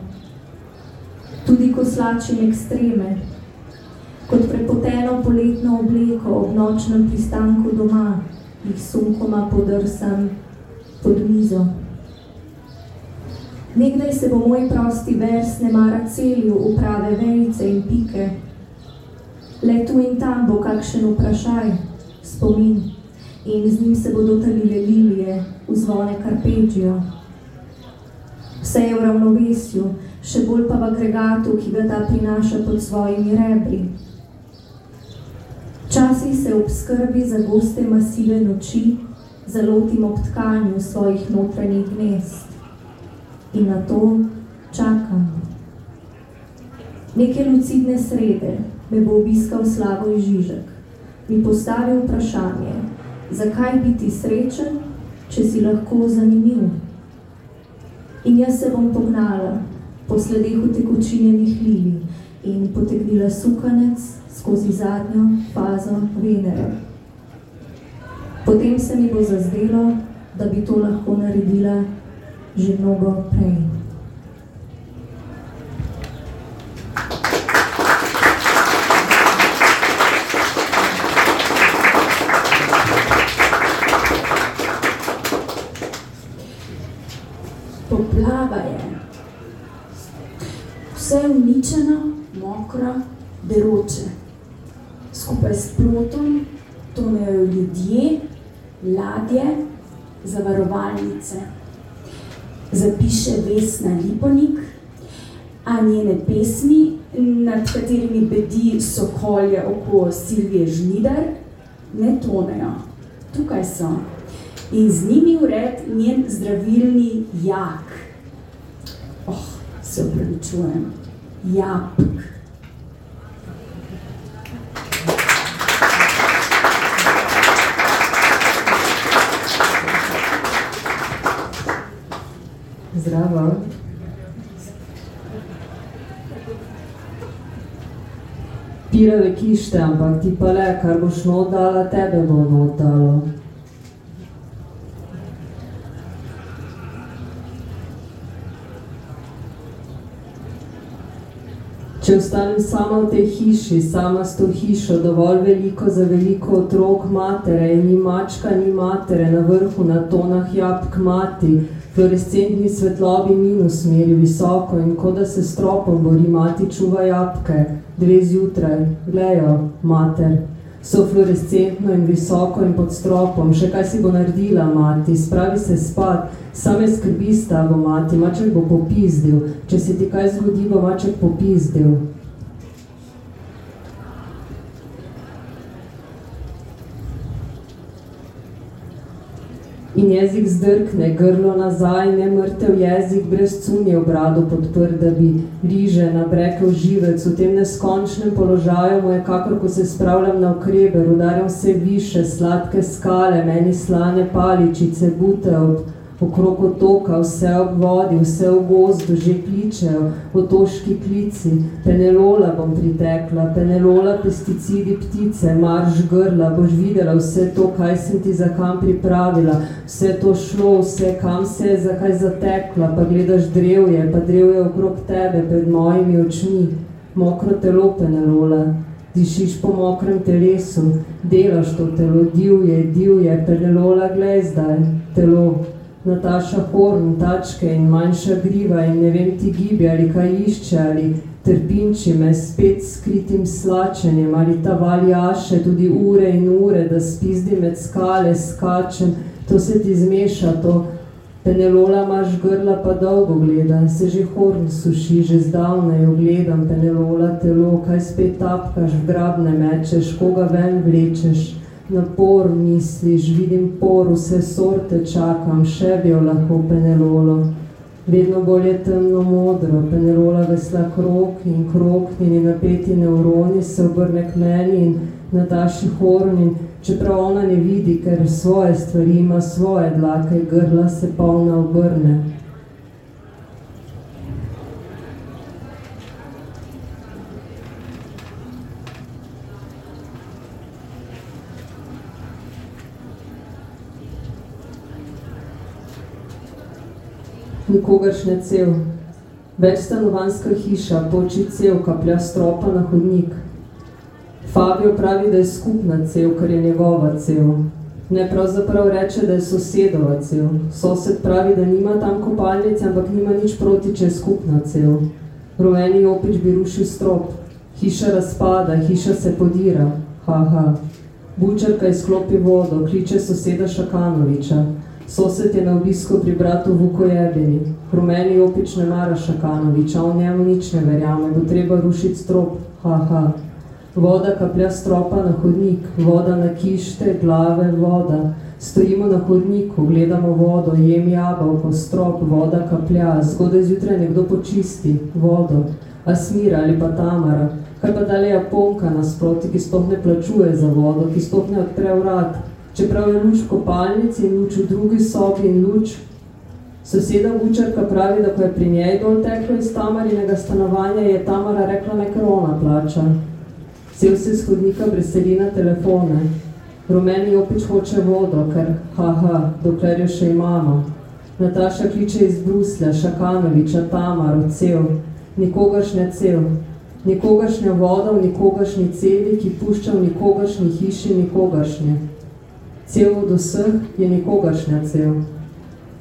Tudi ko slačim ekstreme, kot prepoteno poletno obleko ob nočnem pristanku doma, jih sunkoma podrsam pod mizo. Nekdaj se bo moj prosti vers nemara celil v prave vejice in pike. Le tu in tam bo kakšen vprašaj, spomin, in z njim se bodo talile lilije, v zvone karpeđijo. Vse je v ravnovesju, še bolj pa v agregatu, ki ga ta prinaša pod svojimi rebri. Včasih se ob skrbi za goste masive noči zalotim ob tkanju svojih notranjih gnezd in na to čakam. Neke lucidne srede me bo obiskal Slavoj Žižek, mi postavil vprašanje, zakaj biti srečen, če si lahko zanimiv. In jaz se bom pognala po sledeh utekočinjenih lili in potegnila sukanec skozi zadnjo fazo Venere. Potem se mi bo zazdelo, da bi to lahko naredila že mnogo prej. Poplava je. Vse je uničeno, mokro, deroče. Skupaj s plotom tonejo ljudje, ladje, zavarovalnice zapiše Vesna Liponik, a njene pesmi, nad katerimi bedi sokolje oko Silvije Žnidar, ne tonejo. Tukaj so. In z njimi ured njen zdravilni jak. Oh, se upravičujem. Japk. Zdravo. Pirave kište, ampak ti pa le, kar boš not dala, tebe bo not dalo. Če ostanem sama v tej hiši, sama s to hišo, dovolj veliko za veliko otrok matere, ni mačka, ni matere, na vrhu, na tonah jabk mati, fluorescentni svetlobi minus meri visoko in ko da se stropom bori, mati čuva jabke, dve zjutraj, glejo, mater, so fluorescentno in visoko in pod stropom, še kaj si bo naredila, mati, spravi se spat, same skrbi sta bo mati, maček bo popizdil, če se ti kaj zgodi, bo maček popizdil. In jezik zdrkne, grlo nazaj, ne mrtev jezik, brez cunje v brado podpr, da bi riže nabrekel živec. V tem neskončnem položaju mu je, kakor ko se spravljam na okreber, udarjam vse više, sladke skale, meni slane paličice, bute ob okrog otoka, vse ob vodi, vse v gozdu, že kličejo, otoški klici, penelola bom pritekla, penelola, pesticidi, ptice, marš grla, boš videla vse to, kaj sem ti za kam pripravila, vse to šlo, vse kam se je, zakaj zatekla, pa gledaš drevje, pa drevje okrog tebe, pred mojimi očmi, mokro telo penelola, dišiš po mokrem telesu, delaš to telo, divje, divje, penelola, glej zdaj, telo, Nataša Horn, tačke in manjša griva in ne vem ti gibi ali kaj išče ali trpinči me spet skritim slačenjem ali ta valjaše tudi ure in ure, da spizdi med skale skačem, to se ti zmeša, to Penelola imaš grla pa dolgo gleda, se že horn suši, že zdavne jo gledam, Penelola telo, kaj spet tapkaš, v grabne mečeš, koga ven vlečeš, Napor misliš, vidim por, vse sorte čakam, še bi jo lahko penelolo. Vedno bolj je temno modro, penerola vesla krok in krok, njeni napeti neuroni se obrne k meni in Nataši Horn in čeprav ona ne vidi, ker svoje stvari ima svoje dlake, grla se polna obrne. Nikogaršnja cev. Večstanovanska hiša, poči cev, kaplja stropa na hodnik. Fabio pravi, da je skupna cev, ker je njegova cev. Ne pravzaprav reče, da je sosedova cev. Sosed pravi, da nima tam kopalnice, ampak nima nič proti, če je skupna cev. Rumeni opič bi rušil strop. Hiša razpada, hiša se podira. Ha, ha. Bučarka izklopi vodo, kliče soseda Šakanoviča. Sosed je na obisku pri bratu Vukojebini. Rumeni opič ne mara Šakanoviča, on njemu nič ne verjame, bo treba rušiti strop. Ha, ha. Voda kaplja stropa na hodnik, voda na kište, glave, voda. Stojimo na hodniku, gledamo vodo, jem jabolko, strop, voda kaplja. Zgodaj zjutraj nekdo počisti vodo. Asmira ali pa Tamara. Kaj pa dalje Japonka nasproti, ki sploh ne plačuje za vodo, ki sploh ne odpre vrat, čeprav je luč v kopalnici in luč v drugi sobi in luč. Soseda Vučarka pravi, da ko je pri njej dol teklo iz Tamarinega stanovanja, je Tamara rekla, nekaj ona plača. Cel se shodnika preseli na telefone. Rumeni opič hoče vodo, ker haha, dokler jo še imamo. Nataša kliče iz Bruslja, Šakanoviča, Tamaro, cel. Nikogaršnja cel. Nikogaršnja voda v nikogaršnji celi, ki pušča v nikogaršnji hiši nikogaršnje. Cel od vseh je nikogaršnja cel.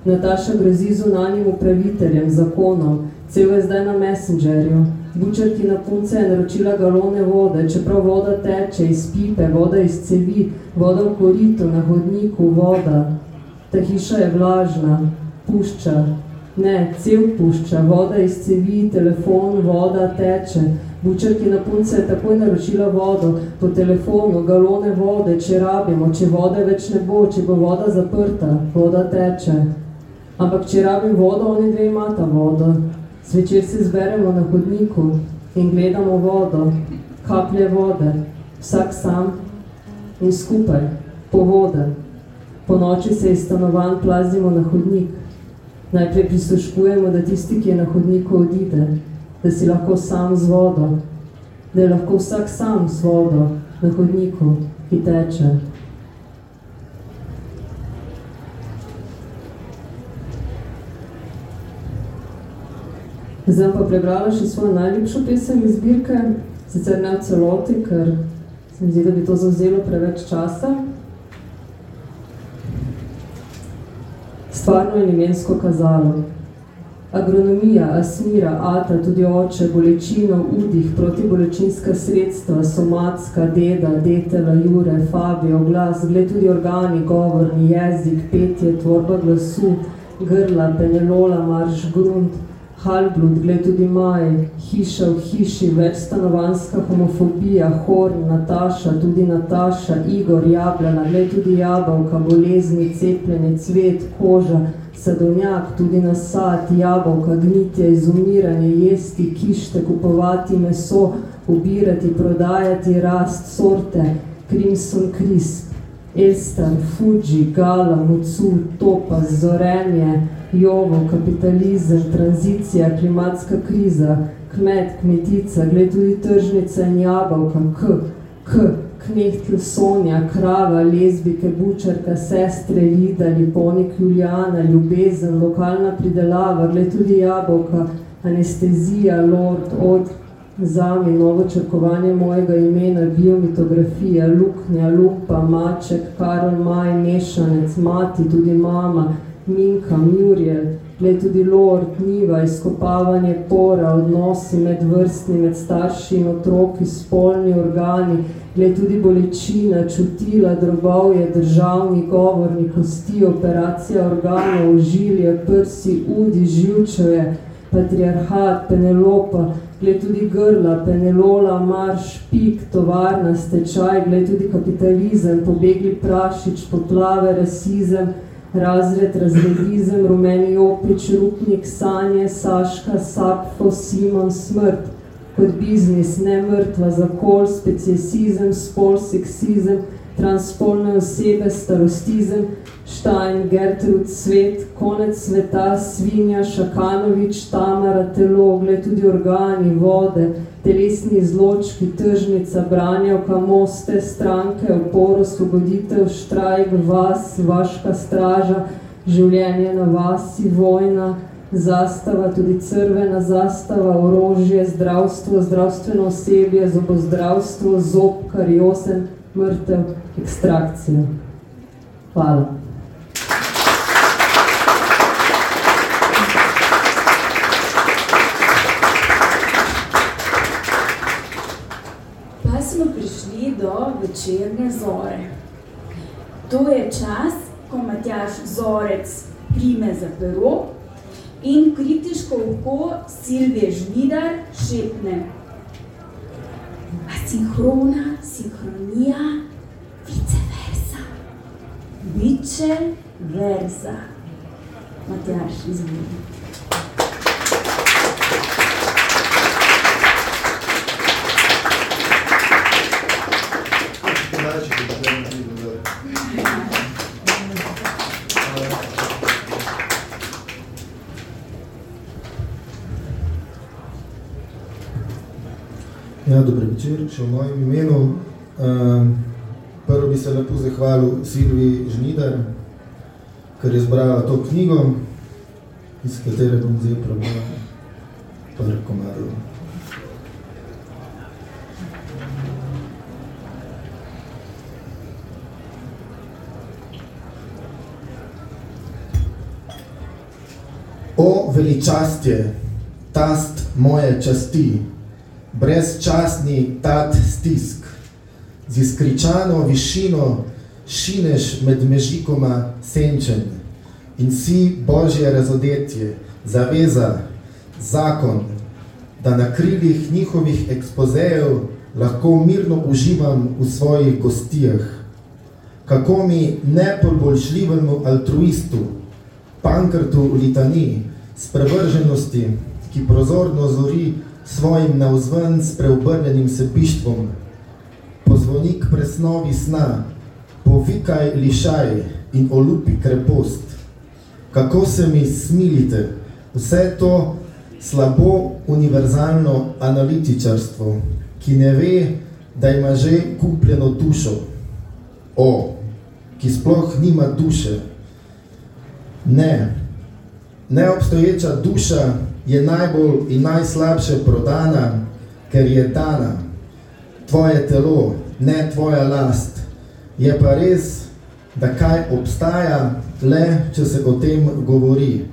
Nataša grozi zunanjim upraviteljem, zakonom, cel je zdaj na messengerju. Bučarki na punce je naročila galone vode, čeprav voda teče iz pipe, voda iz cevi, voda v koritu, na hodniku, voda. Ta hiša je vlažna, pušča. Ne, cel pušča, voda iz cevi, telefon, voda teče. Bučarki na punce je takoj naročila vodo, po telefonu, galone vode, če rabimo, če vode več ne bo, če bo voda zaprta, voda teče. Ampak če rabim vodo, oni dve imata vodo. Zvečer se zberemo na hodniku in gledamo vodo, kaplje vode, vsak sam in skupaj, po vode. Po noči se iz stanovanj plazimo na hodnik. Najprej prisluškujemo, da tisti, ki je na hodniku, odide, da si lahko sam z vodo, da je lahko vsak sam z vodo na hodniku, ki teče. Zdaj pa prebrala še svojo najljubšo pesem iz zbirke, sicer ne v celoti, ker se mi zdi, da bi to zavzelo preveč časa. Stvarno in imensko kazalo. Agronomija, asmira, ata, tudi oče, bolečino, udih, protibolečinska sredstva, somatska, deda, detela, jure, fabio, glas, gled tudi organi, govorni, jezik, petje, tvorba glasu, grla, penelola, marš, grunt, Halblud, gled tudi Maj, hiša v hiši, večstanovanska homofobija, Horn, Nataša, tudi Nataša, Igor, Jabljana, gled tudi jabolka, bolezni, cepljenje, cvet, koža, sadovnjak, tudi nasad, jabolka, gnitje, izumiranje, jesti, kište, kupovati meso, ubirati, prodajati, rast, sorte, Crimson Crisp, Elstar, Fuji, Gala, Mucu, Topaz, Zorenje, Jovo, kapitalizem, tranzicija, klimatska kriza, kmet, kmetica, gled tudi tržnica in jabolka, k, k, knehtl Sonja, krava, lezbike, bučarka, sestre, Lida, Liponik, Juliana, ljubezen, lokalna pridelava, gled tudi jabolka, anestezija, lord, od, zami, novo črkovanje mojega imena, biomitografija, luknja, lupa, maček, Karol, maj, mešanec, mati, tudi mama, Minka, Muriel, gled tudi lord, niva, izkopavanje pora, odnosi med vrstni, med starši in otroki, spolni organi, gled tudi bolečina, čutila, drobovje, državni, govorni, kosti, operacija organov, žilje, prsi, udi, živčeje, patriarhat, Penelopa, gled tudi grla, Penelola, marš, pik, tovarna, stečaj, gled tudi kapitalizem, pobegli prašič, poplave, rasizem, razred, razredizem, rumeni opič, rupnik, sanje, Saška, Sapfo, Simon, smrt, kot biznis, ne mrtva, zakol, speciesizem, spol, seksizem, transpolne osebe, starostizem, Štajn, Gertrud, Svet, konec sveta, Svinja, Šakanovič, Tamara, telo, gled tudi organi, vode, telesni izločki, tržnica, branjavka, moste, stranke, oporo, svoboditev, štrajk, vas, vaška straža, življenje na vasi, vojna, zastava, tudi crvena zastava, orožje, zdravstvo, zdravstveno osebje, zobozdravstvo, zob, kariosen, mrtev, ekstrakcija. Hvala. večerne zore. To je čas, ko Matjaš Zorec prime za pero in kritiško oko Silvije Žvidar šepne. Asinhrona, sinhronija, vice versa. Vice versa. Matjaš, izvolite. Ja, dobro večer, še v mojem imenu. Um, prvo bi se lepo zahvalil Silvi Žnidar, ker je zbrala to knjigo, iz katere bom zdaj prebral par komadov. O veličastje, tast moje časti, brezčasni tat stisk, z izkričano višino šineš med mežikoma senčen in si Božje razodetje, zaveza, zakon, da na krilih njihovih ekspozejev lahko mirno uživam v svojih gostijah. Kako mi nepolboljšljivemu altruistu, pankrtu v litaniji, sprevrženosti, ki prozorno zori svojim navzven s preobrnenim sepištvom. Pozvonik presnovi sna, povikaj lišaj in olupi krepost. Kako se mi smilite, vse to slabo univerzalno analitičarstvo, ki ne ve, da ima že kupljeno dušo. O, ki sploh nima duše. Ne, neobstoječa duša je najbolj in najslabše prodana, ker je dana. Tvoje telo, ne tvoja last. Je pa res, da kaj obstaja, le če se o tem govori.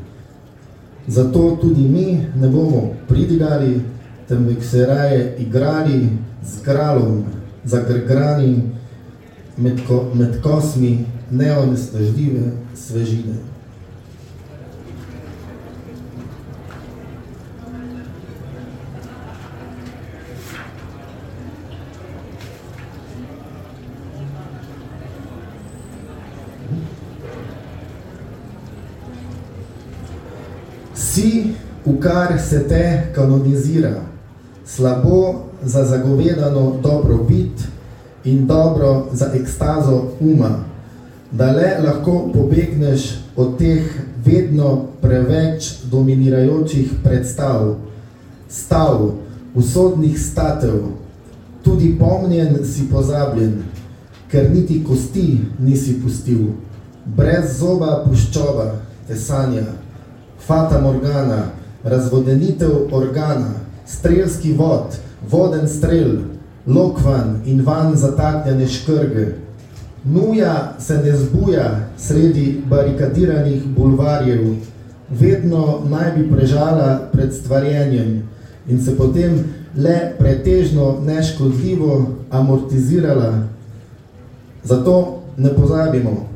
Zato tudi mi ne bomo pridigali, temveč se raje igrali z kralom, zagrgrani med, ko, med kosmi neonestažljive svežine. Si, v kar se te kanonizira, slabo za zagovedano dobro bit in dobro za ekstazo uma, da le lahko pobegneš od teh vedno preveč dominirajočih predstav, stav, usodnih statev, tudi pomnjen si pozabljen, ker niti kosti nisi pustil, brez zoba puščoba te sanja, fata morgana, razvodenitev organa, strelski vod, voden strel, lokvan in van zataknjene škrge. Nuja se ne zbuja sredi barikadiranih bulvarjev, vedno naj bi prežala pred stvarjenjem in se potem le pretežno neškodljivo amortizirala. Zato ne pozabimo,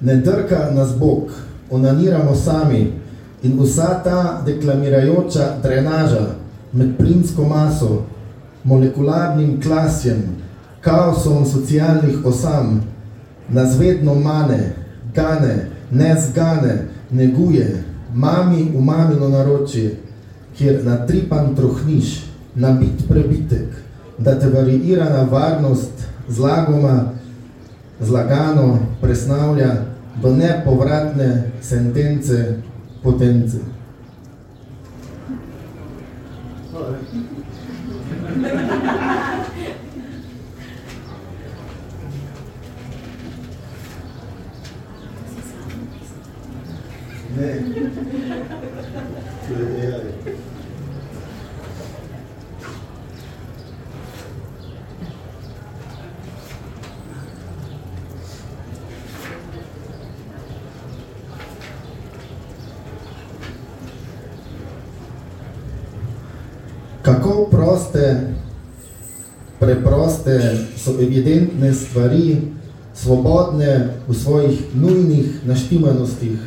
ne drka nas Bog, onaniramo sami, In vsa ta deklamirajoča drenaža med plinsko maso, molekularnim klasjem, kaosom socialnih osam, nas vedno mane, gane, ne zgane, neguje, mami v mamino naročje, kjer na tripan trohniš, na bit prebitek, da te variirana varnost zlagoma, zlagano presnavlja do nepovratne sentence potence. Ne. To je AI. Kako proste, preproste so evidentne stvari, svobodne v svojih nujnih naštimanostih,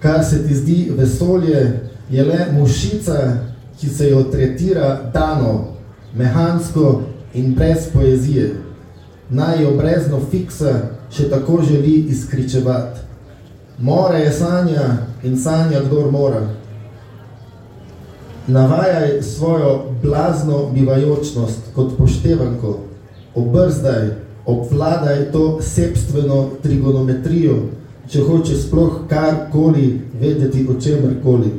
kar se ti zdi vesolje, je le mušica, ki se jo tretira dano, mehansko in brez poezije. Naj jo brezno fiksa še tako želi izkričevati. More je sanja in sanja kdor mora. Navajaj svojo blazno bivajočnost kot poštevanko, obrzdaj, obvladaj to sepstveno trigonometrijo, če hoče sploh karkoli vedeti o čemerkoli.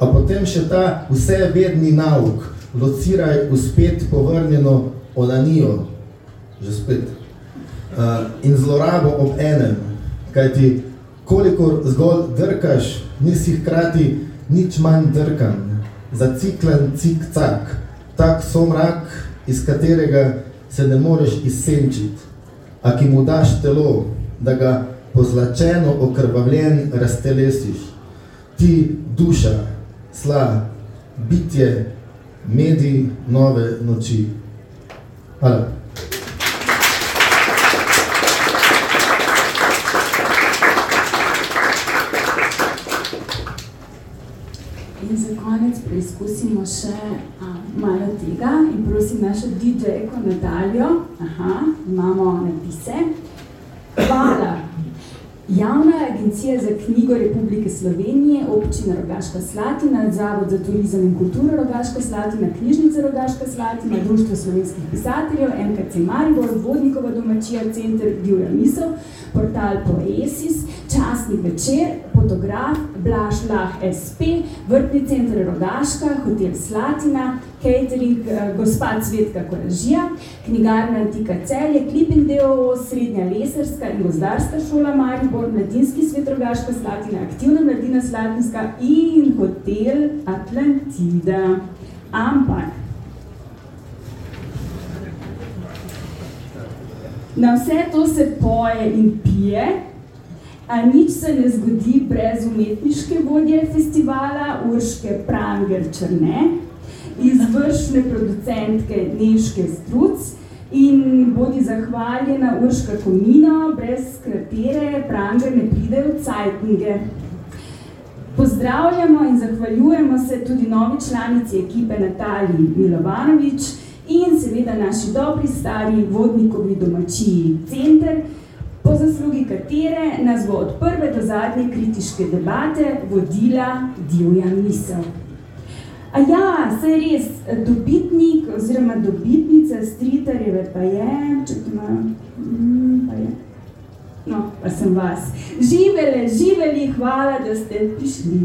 A potem še ta vsevedni nauk, lociraj v spet povrnjeno onanijo, že spet, uh, in zlorabo ob enem, kajti kolikor zgolj drkaš, nisi hkrati nič manj drkan, zaciklen cik-cak, tak somrak, iz katerega se ne moreš izsenčiti, a ki mu daš telo, da ga pozlačeno okrvavljen raztelesiš. Ti duša, sla, bitje, medij nove noči. Hvala. In za konec preizkusimo še a, malo tega in prosim našo DJ-ko Nadaljo. Aha, imamo napise. Hvala. Javna agencija za knjigo Republike Slovenije, občina Rogaška Slatina, Zavod za turizem in kulturo Rogaška Slatina, Knjižnica Rogaška Slatina, Društvo slovenskih pisateljev, MKC Maribor, Vodnikova domačija, Center Divja misel, portal Poesis, Časnik večer, fotograf, Blaž Lah SP, Vrtni center Rogaška, Hotel Slatina, catering eh, gospa Cvetka Koražija, knjigarna Antika Celje, Clipping DOO, Srednja lesarska in gozdarska šola Maribor, Mladinski svet Rogaška Slatina, Aktivna mladina Slatinska in Hotel Atlantida. Ampak, na vse to se poje in pije, a nič se ne zgodi brez umetniške vodje festivala Urške Pranger Črne, izvršne producentke Neške Struc in bodi zahvaljena Urška Komino, brez katere Pranger ne pride v Cajtninge. Pozdravljamo in zahvaljujemo se tudi novi članici ekipe Nataliji Milovanovič in seveda naši dobri stari vodnikovi domačiji Center, po zaslugi katere nas bo od prve do zadnje kritiške debate vodila divja misel. A ja, saj res, dobitnik oziroma dobitnica Stritarjeve pa je, če ima, mm, pa je, no, pa sem vas. Živele, živeli, hvala, da ste prišli.